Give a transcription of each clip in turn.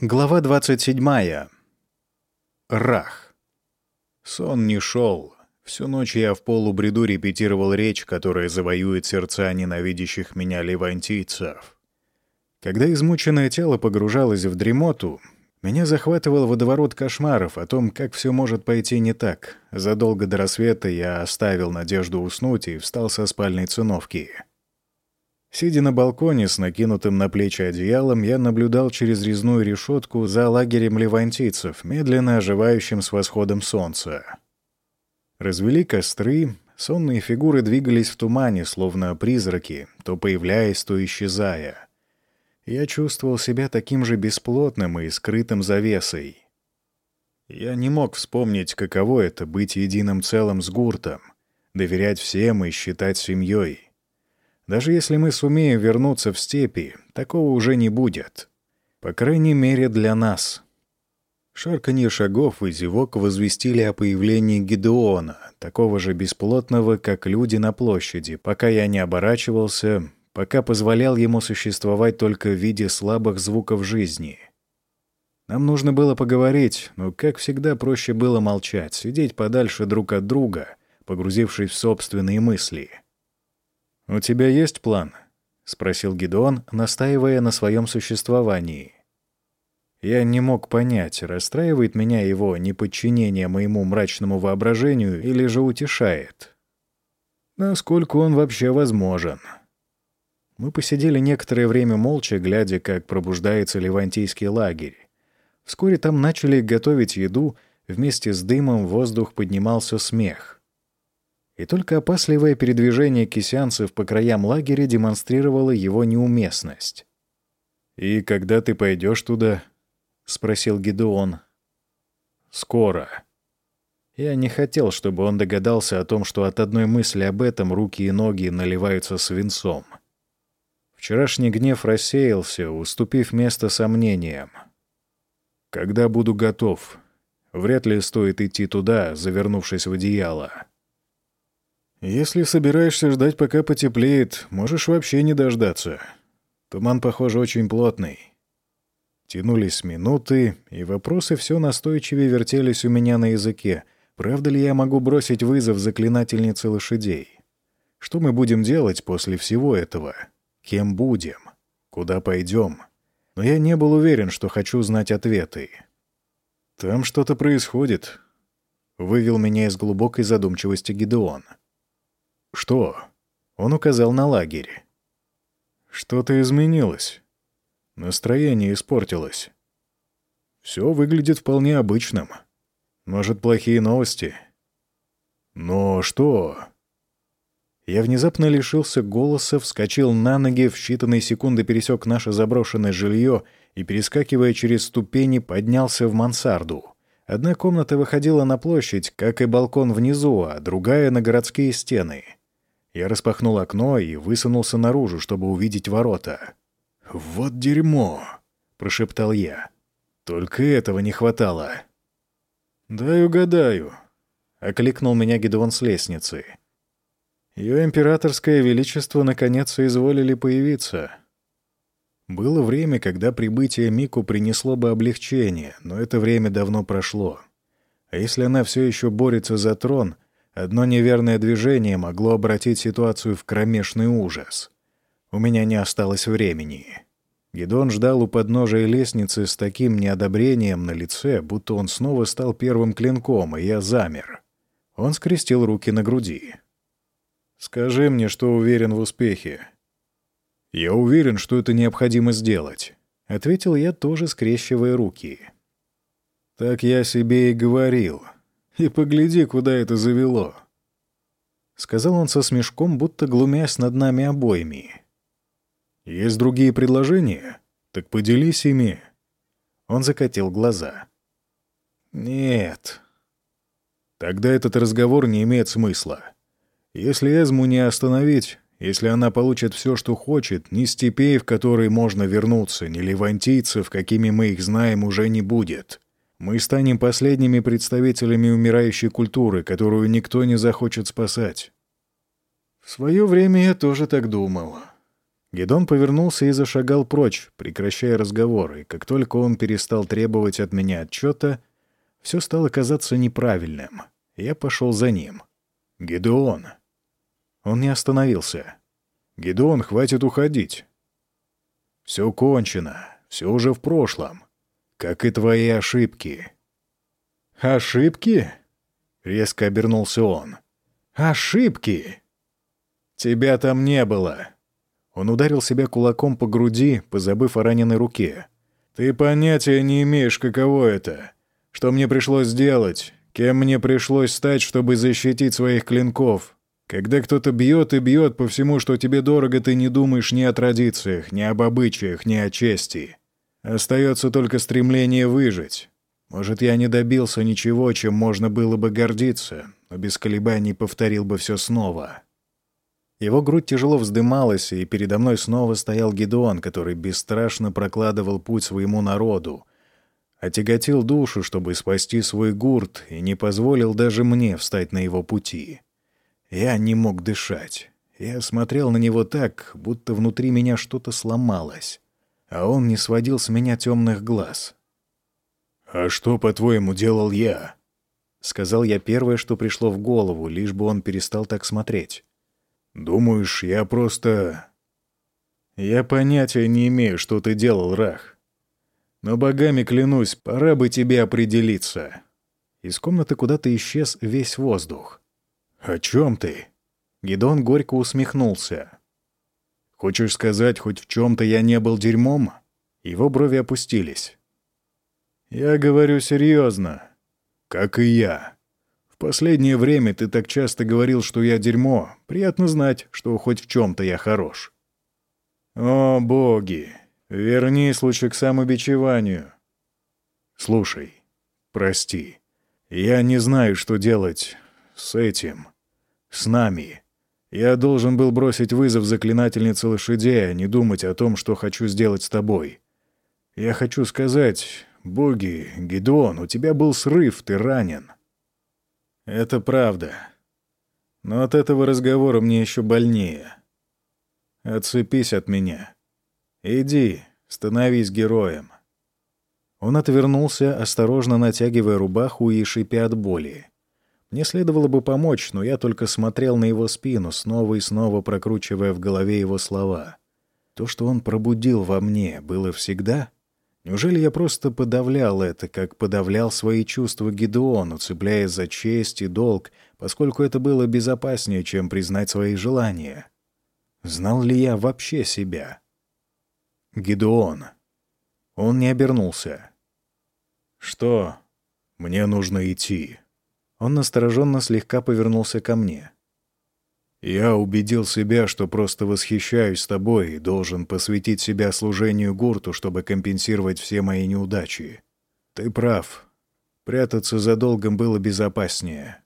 Глава 27. Рах. Сон не шел. Всю ночь я в полубреду репетировал речь, которая завоюет сердца ненавидящих меня левантийцев. Когда измученное тело погружалось в дремоту, меня захватывал водоворот кошмаров о том, как все может пойти не так. Задолго до рассвета я оставил надежду уснуть и встал со спальной циновки — Сидя на балконе с накинутым на плечи одеялом, я наблюдал через резную решетку за лагерем левантийцев, медленно оживающим с восходом солнца. Развели костры, сонные фигуры двигались в тумане, словно призраки, то появляясь, то исчезая. Я чувствовал себя таким же бесплотным и скрытым завесой. Я не мог вспомнить, каково это — быть единым целым с гуртом, доверять всем и считать семьей. Даже если мы сумеем вернуться в степи, такого уже не будет. По крайней мере, для нас. Шарканье шагов и зевок возвестили о появлении Гедеона, такого же бесплотного, как люди на площади, пока я не оборачивался, пока позволял ему существовать только в виде слабых звуков жизни. Нам нужно было поговорить, но, как всегда, проще было молчать, сидеть подальше друг от друга, погрузившись в собственные мысли — «У тебя есть план?» — спросил Гидеон, настаивая на своем существовании. Я не мог понять, расстраивает меня его неподчинение моему мрачному воображению или же утешает. Насколько он вообще возможен? Мы посидели некоторое время молча, глядя, как пробуждается левантийский лагерь. Вскоре там начали готовить еду, вместе с дымом в воздух поднимался смех и только опасливое передвижение кисянцев по краям лагеря демонстрировало его неуместность. «И когда ты пойдешь туда?» — спросил Гедеон. «Скоро». Я не хотел, чтобы он догадался о том, что от одной мысли об этом руки и ноги наливаются свинцом. Вчерашний гнев рассеялся, уступив место сомнениям. «Когда буду готов, вряд ли стоит идти туда, завернувшись в одеяло». «Если собираешься ждать, пока потеплеет, можешь вообще не дождаться. Туман, похоже, очень плотный». Тянулись минуты, и вопросы все настойчивее вертелись у меня на языке. Правда ли я могу бросить вызов заклинательнице лошадей? Что мы будем делать после всего этого? Кем будем? Куда пойдем? Но я не был уверен, что хочу знать ответы. «Там что-то происходит», — вывел меня из глубокой задумчивости Гидеон. — «Что?» Он указал на лагерь. «Что-то изменилось. Настроение испортилось. Все выглядит вполне обычным. Может, плохие новости?» «Но что?» Я внезапно лишился голоса, вскочил на ноги, в считанные секунды пересек наше заброшенное жилье и, перескакивая через ступени, поднялся в мансарду. Одна комната выходила на площадь, как и балкон внизу, а другая — на городские стены — я распахнул окно и высунулся наружу, чтобы увидеть ворота. «Вот дерьмо!» — прошептал я. «Только этого не хватало». «Дай угадаю», — окликнул меня Гедеон с лестницы. Ее императорское величество наконец изволили появиться. Было время, когда прибытие Мику принесло бы облегчение, но это время давно прошло. А если она все еще борется за трон — Одно неверное движение могло обратить ситуацию в кромешный ужас. У меня не осталось времени. Гедон ждал у подножия лестницы с таким неодобрением на лице, будто он снова стал первым клинком, и я замер. Он скрестил руки на груди. «Скажи мне, что уверен в успехе». «Я уверен, что это необходимо сделать», — ответил я, тоже скрещивая руки. «Так я себе и говорил», и погляди, куда это завело. Сказал он со смешком, будто глумясь над нами обоими. Есть другие предложения? Так поделись ими. Он закатил глаза. Нет. Тогда этот разговор не имеет смысла. Если Эзму не остановить, если она получит все, что хочет, ни степей, в которые можно вернуться, ни левантийцев, какими мы их знаем, уже не будет. Мы станем последними представителями умирающей культуры, которую никто не захочет спасать. В свое время я тоже так думал. Гедон повернулся и зашагал прочь, прекращая разговоры. Как только он перестал требовать от меня отчета, все стало казаться неправильным. Я пошел за ним. «Гедеон!» Он не остановился. «Гедеон, хватит уходить!» «Все кончено, все уже в прошлом, как и твои ошибки». «Ошибки?» — резко обернулся он. «Ошибки!» «Тебя там не было!» Он ударил себя кулаком по груди, позабыв о раненой руке. «Ты понятия не имеешь, каково это. Что мне пришлось сделать, кем мне пришлось стать, чтобы защитить своих клинков. Когда кто-то бьет и бьет по всему, что тебе дорого, ты не думаешь ни о традициях, ни об обычаях, ни о чести. Остается только стремление выжить. Может, я не добился ничего, чем можно было бы гордиться, но без колебаний повторил бы все снова». Его грудь тяжело вздымалась, и передо мной снова стоял Гедеон, который бесстрашно прокладывал путь своему народу, отяготил душу, чтобы спасти свой гурт, и не позволил даже мне встать на его пути. Я не мог дышать. Я смотрел на него так, будто внутри меня что-то сломалось, а он не сводил с меня темных глаз. «А что, по-твоему, делал я?» — сказал я первое, что пришло в голову, лишь бы он перестал так смотреть. Думаешь, я просто... Я понятия не имею, что ты делал, Рах. Но богами клянусь, пора бы тебе определиться. Из комнаты куда-то исчез весь воздух. «О чем ты?» Гидон горько усмехнулся. «Хочешь сказать, хоть в чем-то я не был дерьмом?» Его брови опустились. «Я говорю серьезно. Как и я. В последнее время ты так часто говорил, что я дерьмо. Приятно знать, что хоть в чем-то я хорош. О, боги, верни случай к самобичеванию. Слушай, прости. Я не знаю, что делать с этим, с нами. Я должен был бросить вызов заклинательнице лошадей, а не думать о том, что хочу сделать с тобой. Я хочу сказать, боги, Гедеон, у тебя был срыв, ты ранен. Это правда. Но от этого разговора мне еще больнее. Отцепись от меня. Иди, становись героем. Он отвернулся, осторожно натягивая рубаху и шипя от боли. Мне следовало бы помочь, но я только смотрел на его спину, снова и снова прокручивая в голове его слова. То, что он пробудил во мне, было всегда — Неужели я просто подавлял это, как подавлял свои чувства Гедеону, цепляясь за честь и долг, поскольку это было безопаснее, чем признать свои желания? Знал ли я вообще себя? Гедеон. Он не обернулся. «Что? Мне нужно идти». Он настороженно слегка повернулся ко мне. Я убедил себя, что просто восхищаюсь тобой и должен посвятить себя служению гурту, чтобы компенсировать все мои неудачи. Ты прав. Прятаться за долгом было безопаснее.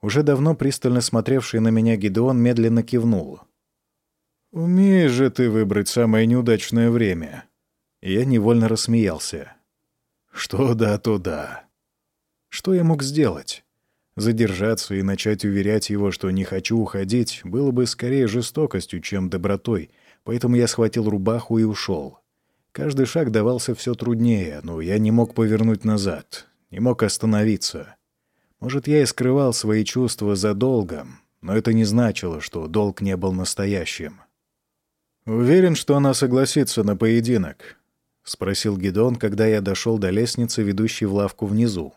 Уже давно пристально смотревший на меня Гидеон медленно кивнул. «Умеешь же ты выбрать самое неудачное время?» Я невольно рассмеялся. «Что да, то да. Что я мог сделать?» Задержаться и начать уверять его, что не хочу уходить, было бы скорее жестокостью, чем добротой, поэтому я схватил рубаху и ушел. Каждый шаг давался все труднее, но я не мог повернуть назад, не мог остановиться. Может, я и скрывал свои чувства за долгом, но это не значило, что долг не был настоящим. «Уверен, что она согласится на поединок?» — спросил Гидон, когда я дошел до лестницы, ведущей в лавку внизу.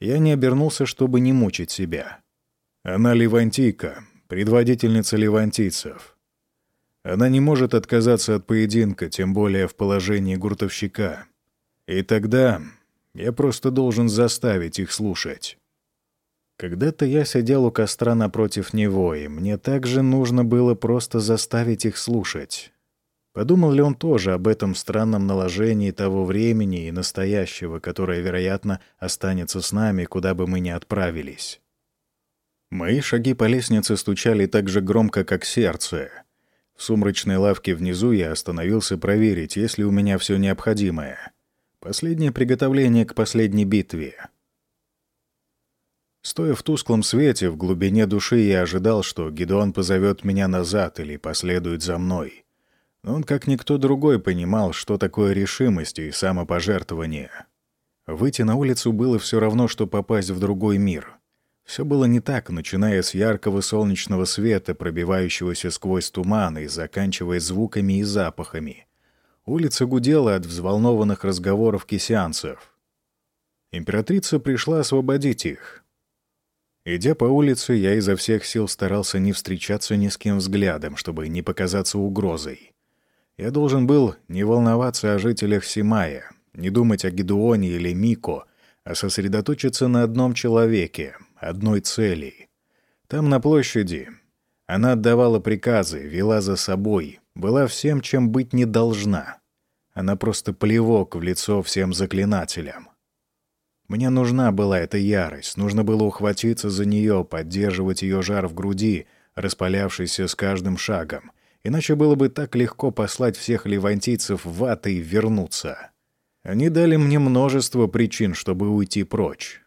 Я не обернулся, чтобы не мучить себя. Она левантийка, предводительница левантийцев. Она не может отказаться от поединка, тем более в положении гуртовщика. И тогда я просто должен заставить их слушать. Когда-то я сидел у костра напротив него, и мне также нужно было просто заставить их слушать. Подумал ли он тоже об этом странном наложении того времени и настоящего, которое, вероятно, останется с нами, куда бы мы ни отправились? Мои шаги по лестнице стучали так же громко, как сердце. В сумрачной лавке внизу я остановился проверить, есть ли у меня все необходимое. Последнее приготовление к последней битве. Стоя в тусклом свете, в глубине души я ожидал, что Гедеон позовет меня назад или последует за мной — Но он, как никто другой, понимал, что такое решимость и самопожертвование. Выйти на улицу было все равно, что попасть в другой мир. Все было не так, начиная с яркого солнечного света, пробивающегося сквозь туман и заканчивая звуками и запахами. Улица гудела от взволнованных разговоров кисянцев. Императрица пришла освободить их. Идя по улице, я изо всех сил старался не встречаться ни с кем взглядом, чтобы не показаться угрозой. Я должен был не волноваться о жителях Симая, не думать о Гедуоне или Мико, а сосредоточиться на одном человеке, одной цели. Там, на площади, она отдавала приказы, вела за собой, была всем, чем быть не должна. Она просто плевок в лицо всем заклинателям. Мне нужна была эта ярость, нужно было ухватиться за нее, поддерживать ее жар в груди, распалявшийся с каждым шагом, иначе было бы так легко послать всех левантийцев в ад и вернуться. Они дали мне множество причин, чтобы уйти прочь.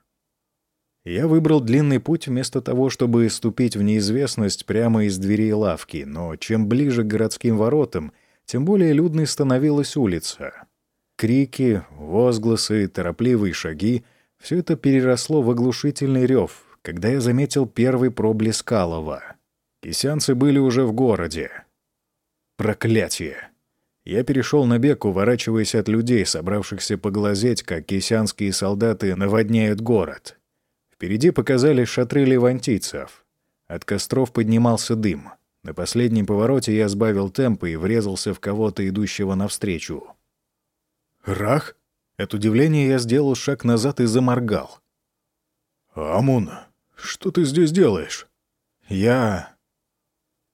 Я выбрал длинный путь вместо того, чтобы ступить в неизвестность прямо из дверей лавки, но чем ближе к городским воротам, тем более людной становилась улица. Крики, возгласы, торопливые шаги — все это переросло в оглушительный рев, когда я заметил первый проблеск Алова. Кисянцы были уже в городе. Проклятие! Я перешел на бег, уворачиваясь от людей, собравшихся поглазеть, как кисянские солдаты наводняют город — Впереди показались шатры левантийцев. От костров поднимался дым. На последнем повороте я сбавил темп и врезался в кого-то, идущего навстречу. «Рах?» От удивления я сделал шаг назад и заморгал. «Амун, что ты здесь делаешь?» «Я...»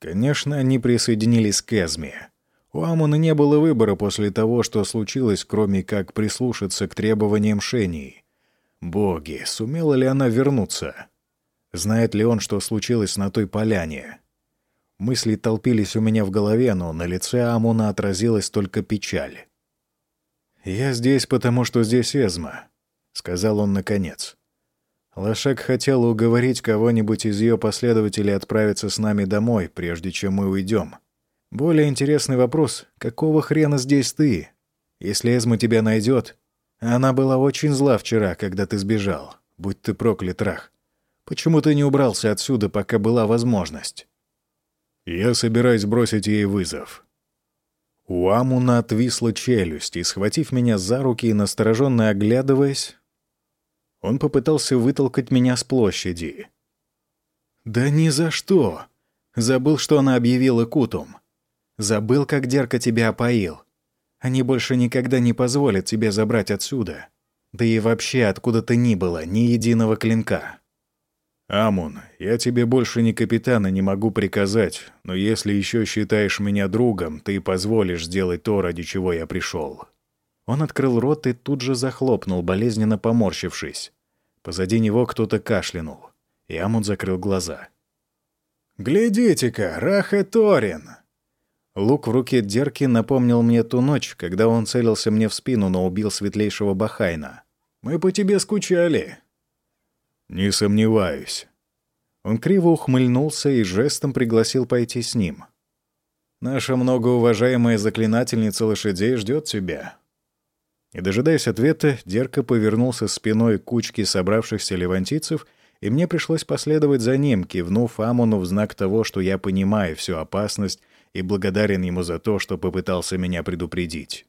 Конечно, они присоединились к Эзме. У Амуна не было выбора после того, что случилось, кроме как прислушаться к требованиям Шении. Боги, сумела ли она вернуться? Знает ли он, что случилось на той поляне? Мысли толпились у меня в голове, но на лице Амуна отразилась только печаль. «Я здесь, потому что здесь Эзма», — сказал он наконец. Лошак хотел уговорить кого-нибудь из ее последователей отправиться с нами домой, прежде чем мы уйдем. Более интересный вопрос — какого хрена здесь ты? Если Эзма тебя найдет, она была очень зла вчера, когда ты сбежал. Будь ты проклят, Рах. Почему ты не убрался отсюда, пока была возможность? Я собираюсь бросить ей вызов. У Амуна отвисла челюсть, и, схватив меня за руки и настороженно оглядываясь, он попытался вытолкать меня с площади. «Да ни за что! Забыл, что она объявила Кутум. Забыл, как Дерка тебя опоил. Они больше никогда не позволят тебе забрать отсюда. Да и вообще откуда то ни было, ни единого клинка. «Амун, я тебе больше ни капитана не могу приказать, но если еще считаешь меня другом, ты позволишь сделать то, ради чего я пришел». Он открыл рот и тут же захлопнул, болезненно поморщившись. Позади него кто-то кашлянул, и Амун закрыл глаза. «Глядите-ка, Раха Торин!» Лук в руке Дерки напомнил мне ту ночь, когда он целился мне в спину, но убил светлейшего Бахайна. «Мы по тебе скучали». «Не сомневаюсь». Он криво ухмыльнулся и жестом пригласил пойти с ним. «Наша многоуважаемая заклинательница лошадей ждет тебя». Не дожидаясь ответа, Дерка повернулся спиной к кучке собравшихся левантийцев, и мне пришлось последовать за ним, кивнув Амону в знак того, что я понимаю всю опасность и благодарен ему за то, что попытался меня предупредить.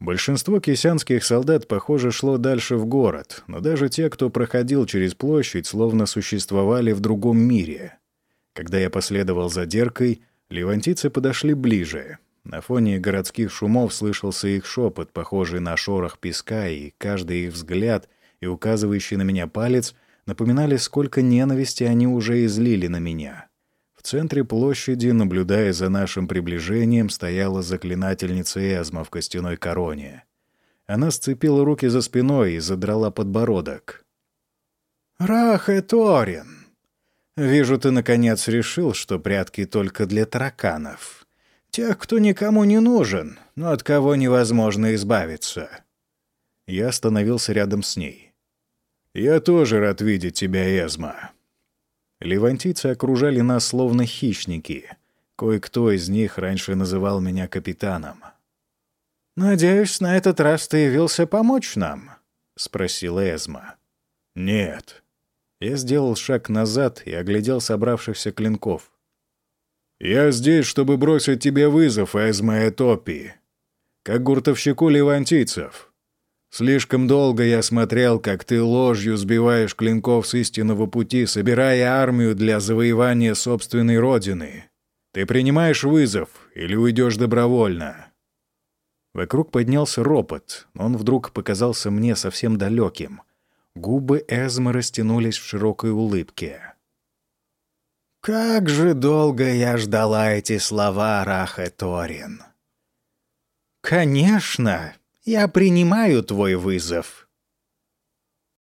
Большинство кисянских солдат, похоже, шло дальше в город, но даже те, кто проходил через площадь, словно существовали в другом мире. Когда я последовал за Деркой, левантийцы подошли ближе. На фоне городских шумов слышался их шепот, похожий на шорох песка, и каждый их взгляд и указывающий на меня палец напоминали, сколько ненависти они уже излили на меня. В центре площади, наблюдая за нашим приближением, стояла заклинательница Эзма в костяной короне. Она сцепила руки за спиной и задрала подбородок. «Рахе Торин! Вижу, ты наконец решил, что прятки только для тараканов. Тех, кто никому не нужен, но от кого невозможно избавиться». Я остановился рядом с ней. «Я тоже рад видеть тебя, Эзма». Левантийцы окружали нас словно хищники. Кое-кто из них раньше называл меня капитаном. «Надеюсь, на этот раз ты явился помочь нам?» — спросила Эзма. «Нет». Я сделал шаг назад и оглядел собравшихся клинков. «Я здесь, чтобы бросить тебе вызов, Эзма Этопи, как гуртовщику левантийцев. Слишком долго я смотрел, как ты ложью сбиваешь клинков с истинного пути, собирая армию для завоевания собственной родины. Ты принимаешь вызов или уйдешь добровольно?» Вокруг поднялся ропот, но он вдруг показался мне совсем далеким. Губы Эзмы растянулись в широкой улыбке. «Как же долго я ждала эти слова, Раха Торин!» «Конечно, я принимаю твой вызов.